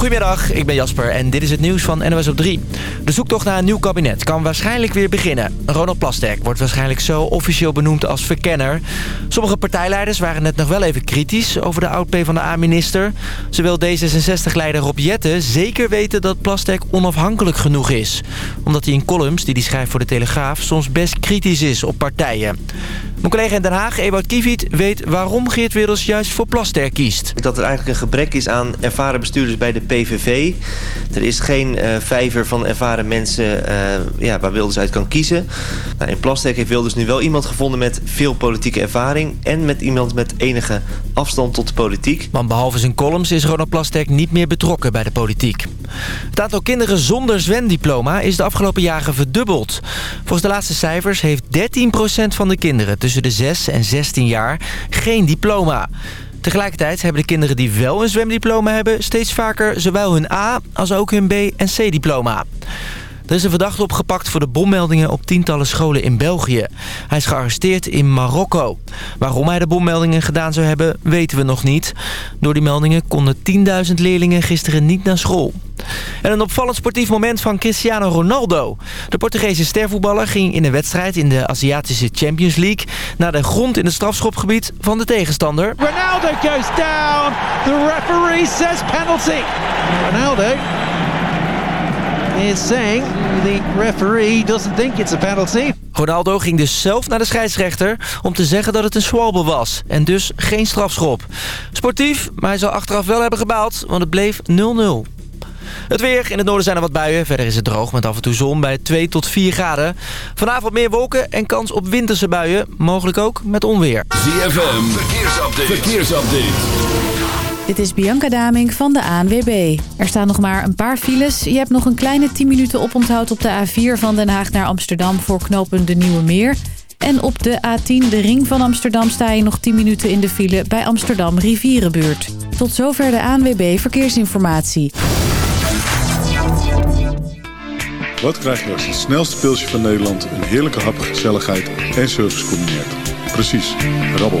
Goedemiddag, ik ben Jasper en dit is het nieuws van NOS op 3. De zoektocht naar een nieuw kabinet kan waarschijnlijk weer beginnen. Ronald Plasterk wordt waarschijnlijk zo officieel benoemd als verkenner. Sommige partijleiders waren net nog wel even kritisch over de oud-PVDA-minister. Zo wil D66-leider Rob Jetten zeker weten dat Plasterk onafhankelijk genoeg is. Omdat hij in columns die hij schrijft voor de Telegraaf soms best kritisch is op partijen. Mijn collega in Den Haag, Ewout Kiewiet, weet waarom Geert Wilders juist voor Plasterk kiest. Dat er eigenlijk een gebrek is aan ervaren bestuurders bij de PVV. Er is geen uh, vijver van ervaren mensen uh, ja, waar Wilders uit kan kiezen. Nou, in Plasterk heeft Wilders nu wel iemand gevonden met veel politieke ervaring... en met iemand met enige afstand tot de politiek. Want behalve zijn columns is Ronald Plasterk niet meer betrokken bij de politiek. Het aantal kinderen zonder zwemdiploma is de afgelopen jaren verdubbeld. Volgens de laatste cijfers heeft 13% van de kinderen tussen de 6 en 16 jaar geen diploma. Tegelijkertijd hebben de kinderen die wel een zwemdiploma hebben... steeds vaker zowel hun A als ook hun B- en C-diploma. Er is een verdachte opgepakt voor de bommeldingen op tientallen scholen in België. Hij is gearresteerd in Marokko. Waarom hij de bommeldingen gedaan zou hebben, weten we nog niet. Door die meldingen konden 10.000 leerlingen gisteren niet naar school. En een opvallend sportief moment van Cristiano Ronaldo. De Portugese stervoetballer ging in een wedstrijd in de Aziatische Champions League... naar de grond in het strafschopgebied van de tegenstander. Ronaldo goes down. The referee says penalty. Ronaldo is saying the referee doesn't think it's a penalty. Ronaldo ging dus zelf naar de scheidsrechter om te zeggen dat het een swalbe was. En dus geen strafschop. Sportief, maar hij zal achteraf wel hebben gebaald, want het bleef 0-0. Het weer. In het noorden zijn er wat buien. Verder is het droog met af en toe zon bij 2 tot 4 graden. Vanavond meer wolken en kans op winterse buien. Mogelijk ook met onweer. ZFM. Verkeersupdate. Verkeersupdate. Dit is Bianca Daming van de ANWB. Er staan nog maar een paar files. Je hebt nog een kleine 10 minuten oponthoud op de A4 van Den Haag naar Amsterdam... voor knopen de Nieuwe Meer. En op de A10, de ring van Amsterdam, sta je nog 10 minuten in de file... bij Amsterdam Rivierenbuurt. Tot zover de ANWB Verkeersinformatie. Wat krijg je als het snelste pilsje van Nederland... een heerlijke hap, gezelligheid en service combineert? Precies, rabbel.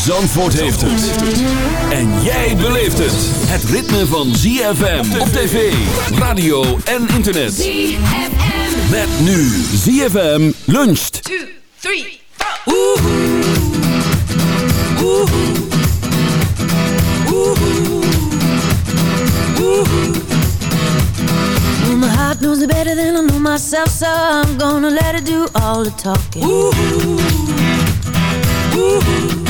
Zandvoort heeft het. En jij beleeft het. Het ritme van ZFM op tv, radio en internet. ZFM. Met nu ZFM luncht. 2, 3, 4. Oeh. Oeh. Well, my heart knows it better than I know myself, so I'm gonna let it do all the talking. Ooh. Ooh.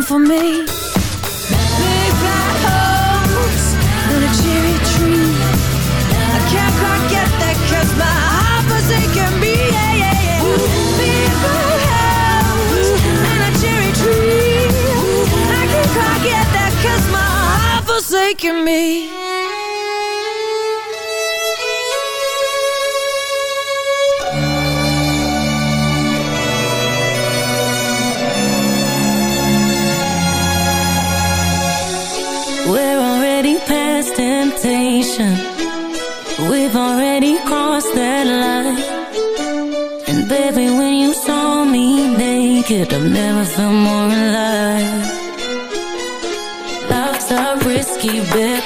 come for me. Big black holes and a cherry tree. I can't quite get that cause my heart was aching me. Yeah, yeah, yeah. Big black holes and a cherry tree. I can't quite get that cause my heart was aching me. we've already crossed that line. And baby, when you saw me naked I've never felt more alive. Love's a risky bet.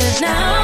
is now.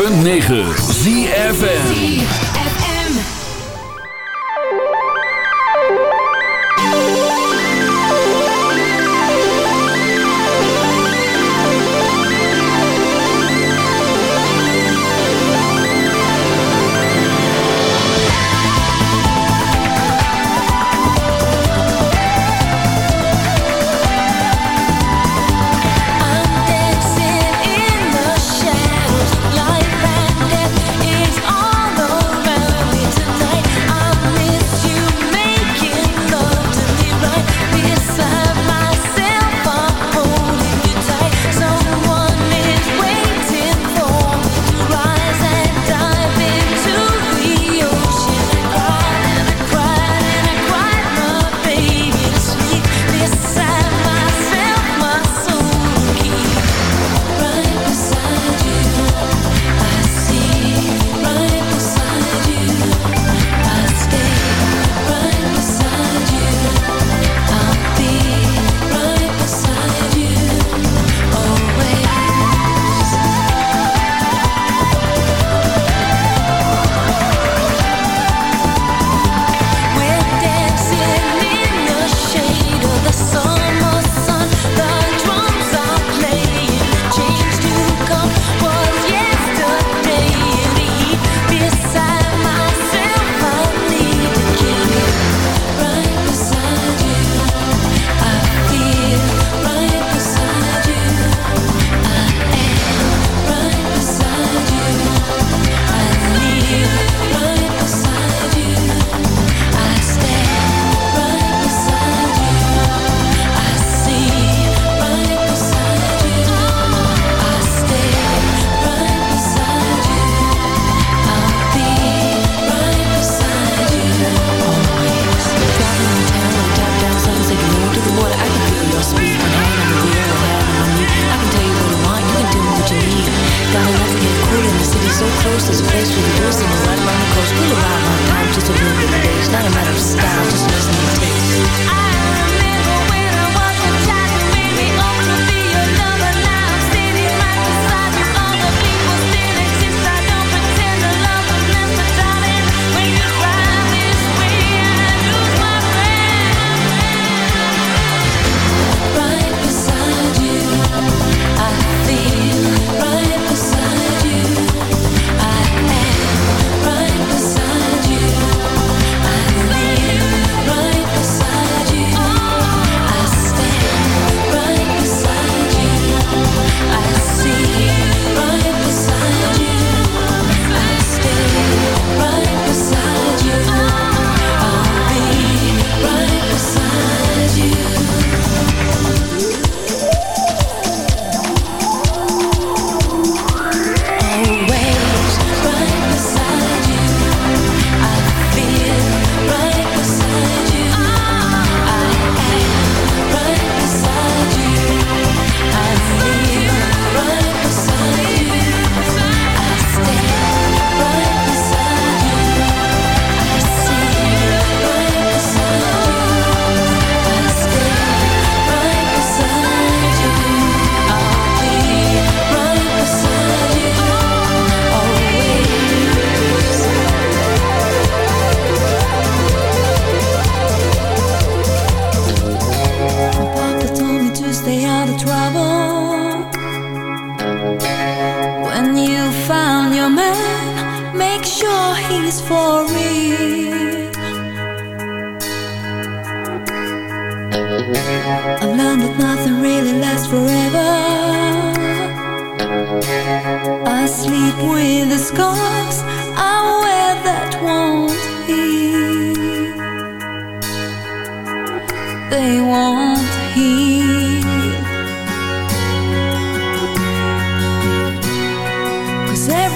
106.9 ZFN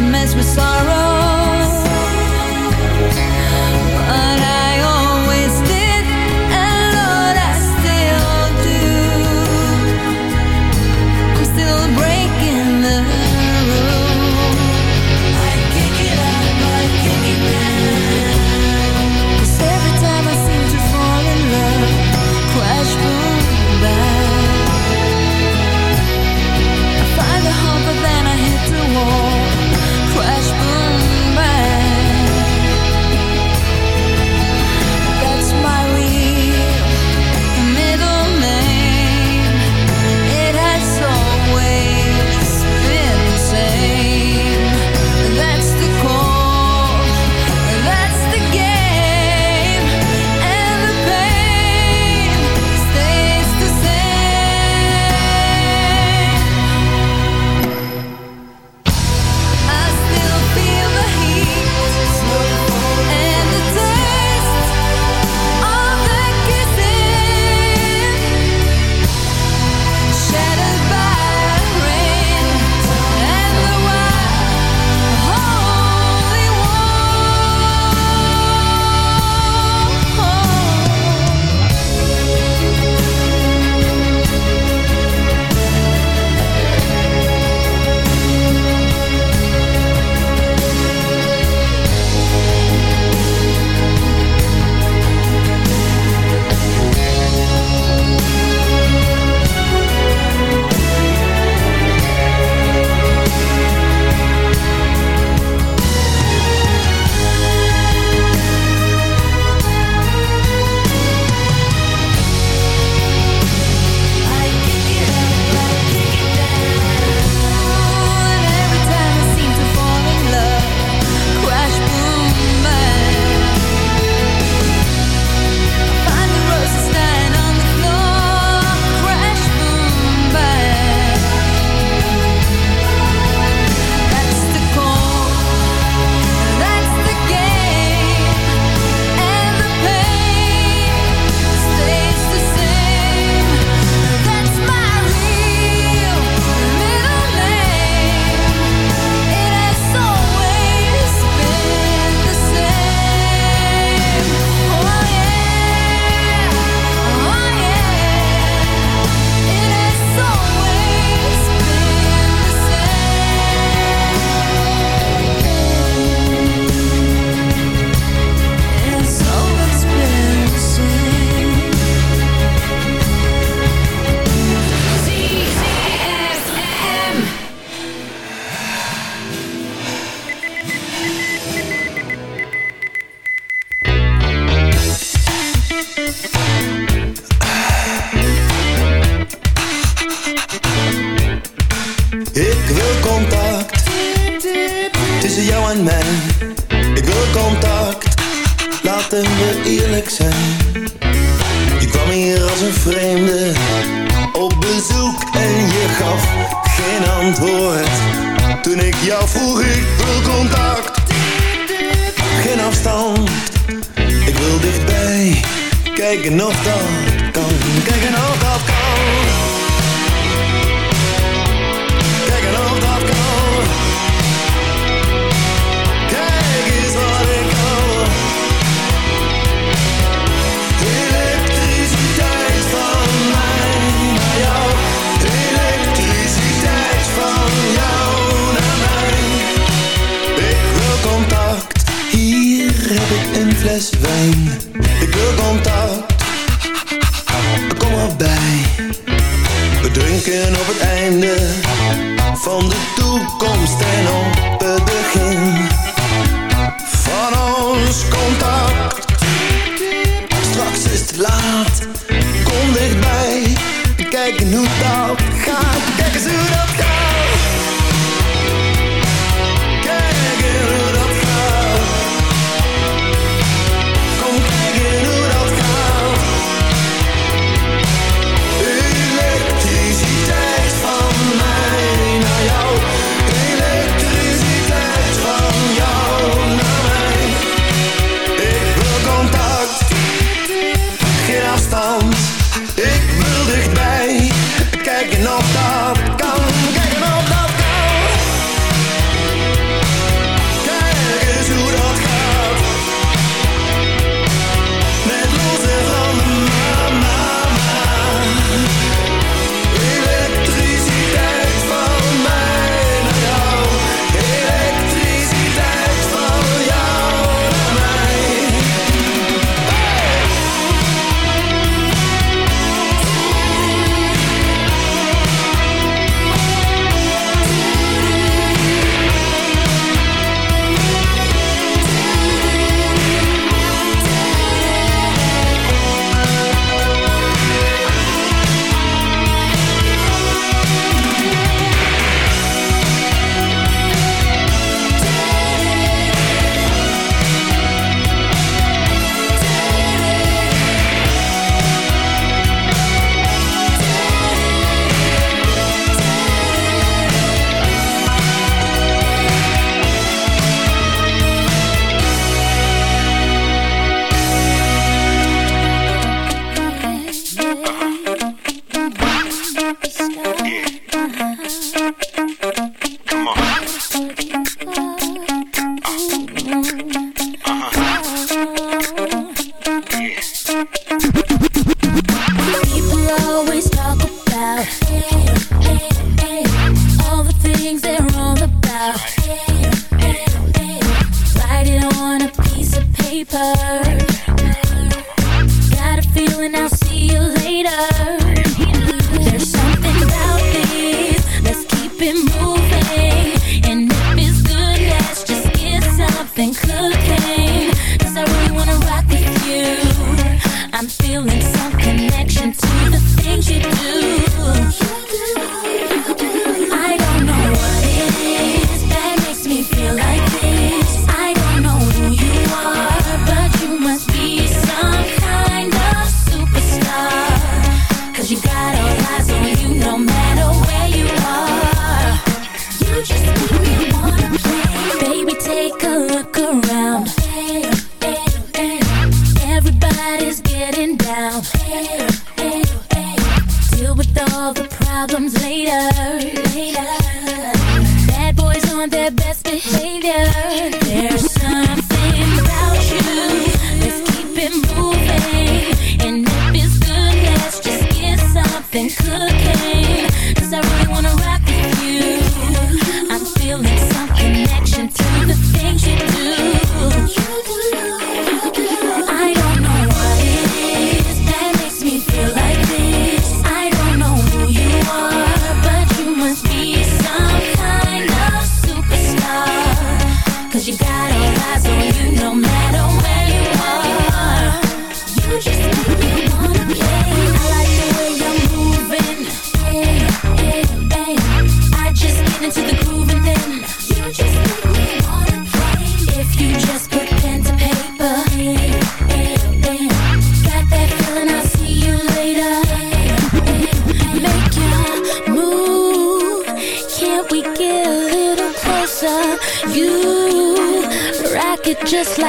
mess with sorrow. enough done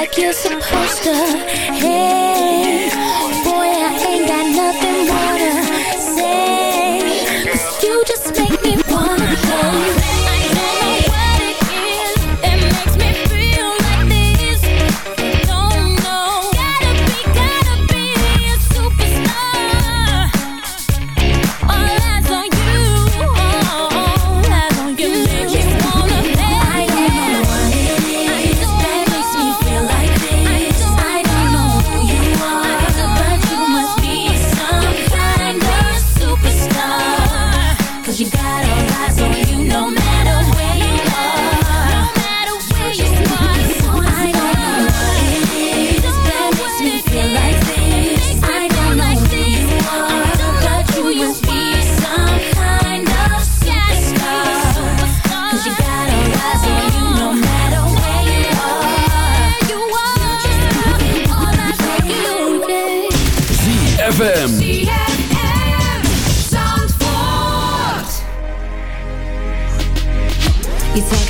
like you're supposed to. Hey, boy, I ain't got nothing more.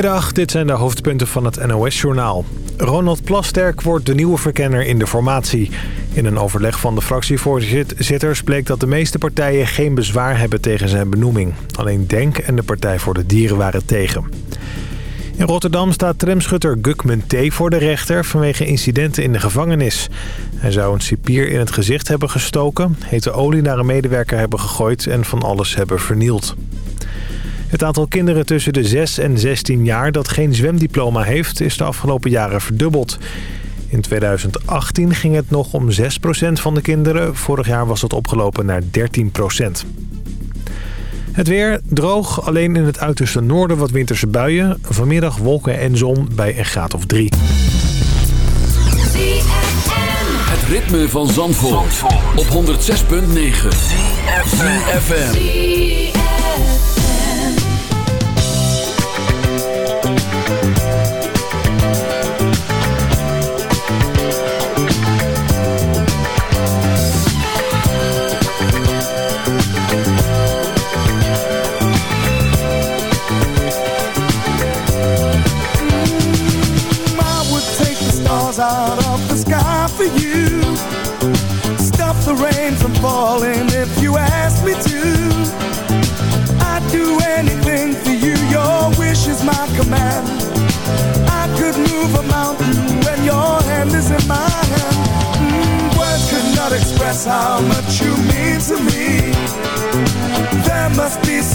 Goedemiddag, dit zijn de hoofdpunten van het NOS-journaal. Ronald Plasterk wordt de nieuwe verkenner in de formatie. In een overleg van de fractievoorzitters bleek dat de meeste partijen geen bezwaar hebben tegen zijn benoeming. Alleen Denk en de Partij voor de Dieren waren tegen. In Rotterdam staat tramschutter Gukman T. voor de rechter vanwege incidenten in de gevangenis. Hij zou een cipier in het gezicht hebben gestoken, hete olie naar een medewerker hebben gegooid en van alles hebben vernield. Het aantal kinderen tussen de 6 en 16 jaar dat geen zwemdiploma heeft... is de afgelopen jaren verdubbeld. In 2018 ging het nog om 6% van de kinderen. Vorig jaar was het opgelopen naar 13%. Het weer droog, alleen in het uiterste noorden wat winterse buien. Vanmiddag wolken en zon bij een graad of 3. Het ritme van Zandvoort, op 106.9. FM.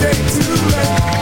Day too late.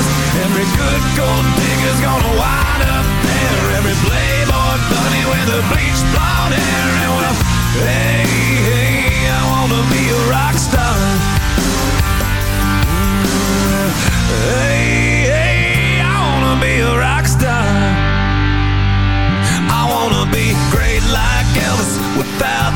Every good gold digger's gonna wind up there. Every playboy bunny with a bleached blonde hair And well, hey, hey, I wanna be a rock star. Mm, hey, hey, I wanna be a rock star. I wanna be great like Elvis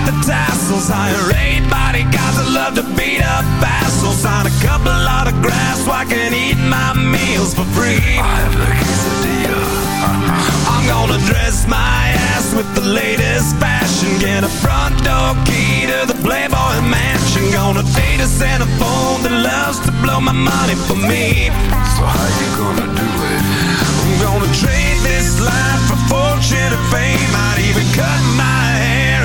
the tassels. Hire eight bodyguards that love to beat up assholes? Sign a couple autographs so I can eat my meals for free. I have the quesadilla. I'm gonna dress my ass with the latest fashion. Get a front door key to the Playboy Mansion. Gonna date a Santa phone that loves to blow my money for me. So how you gonna do it? I'm gonna trade this life for fortune and fame. I'd even cut my hair and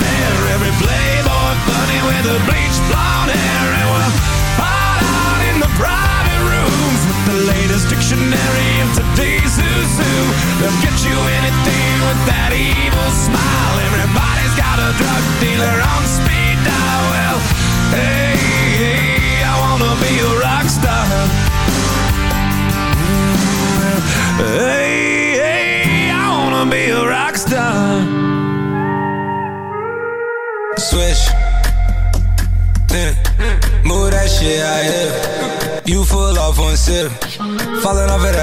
there Every playboy bunny with a bleached blonde hair. And we'll hide out in the private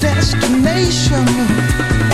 destination.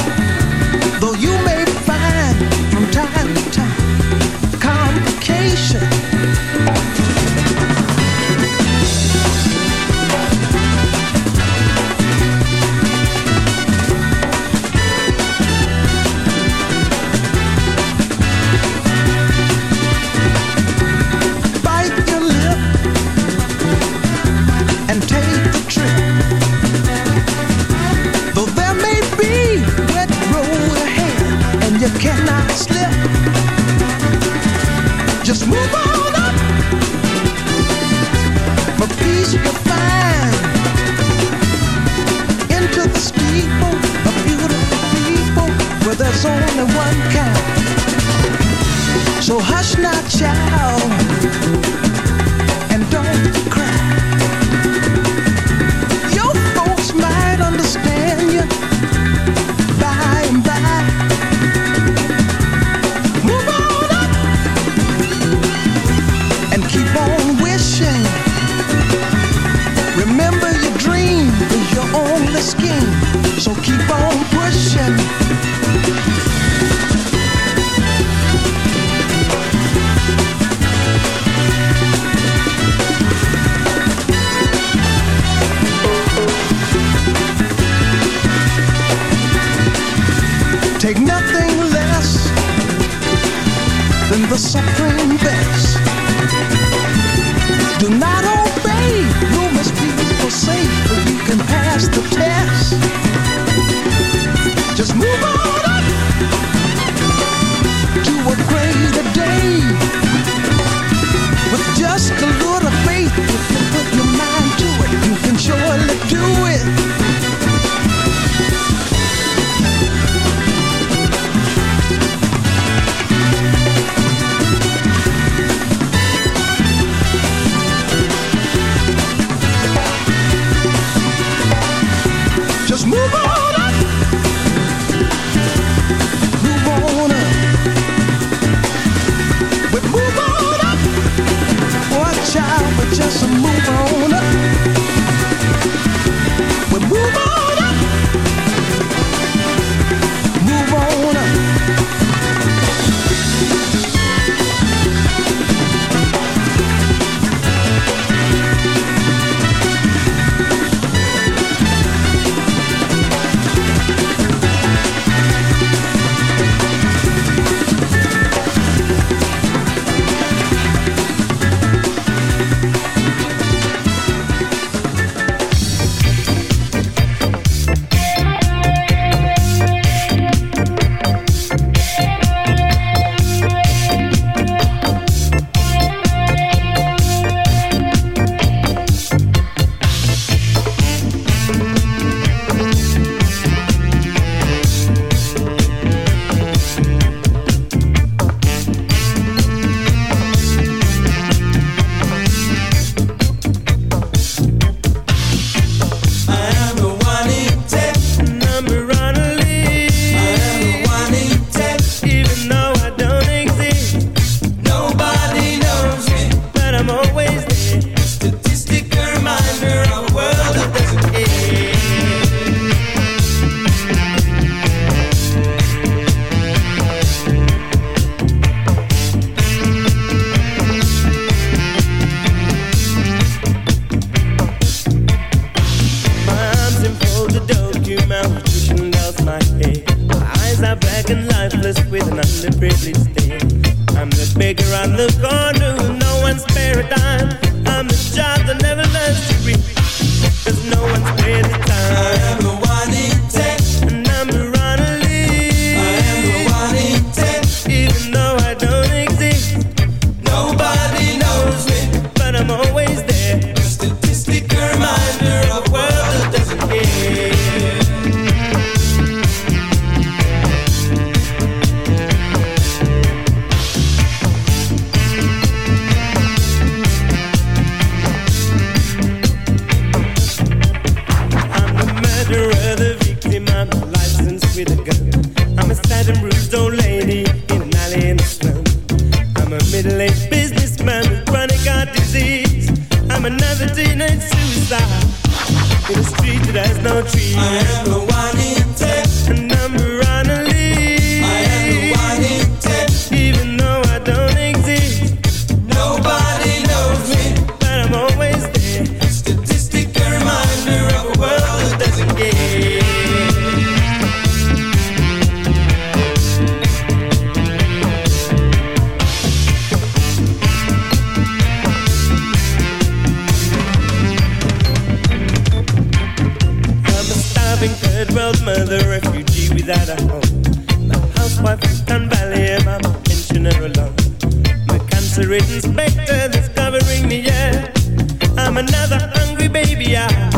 World mother, refugee without a home. My housewife and my pensioner alone. My cancer-ridden specter that's covering me, yeah. I'm another hungry baby, I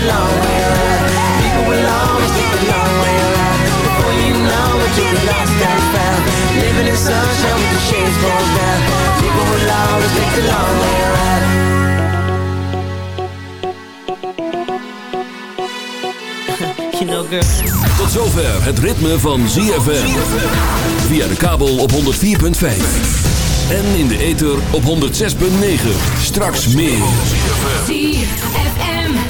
the long way around. People will always take the long way around. Before you know it, you'll be lost and found. Living in sunshine with the shades pulled down. People will always take the long way around. Tot zover het ritme van ZFM. Via de kabel op 104.5. En in de ether op 106.9. Straks meer. ZFM.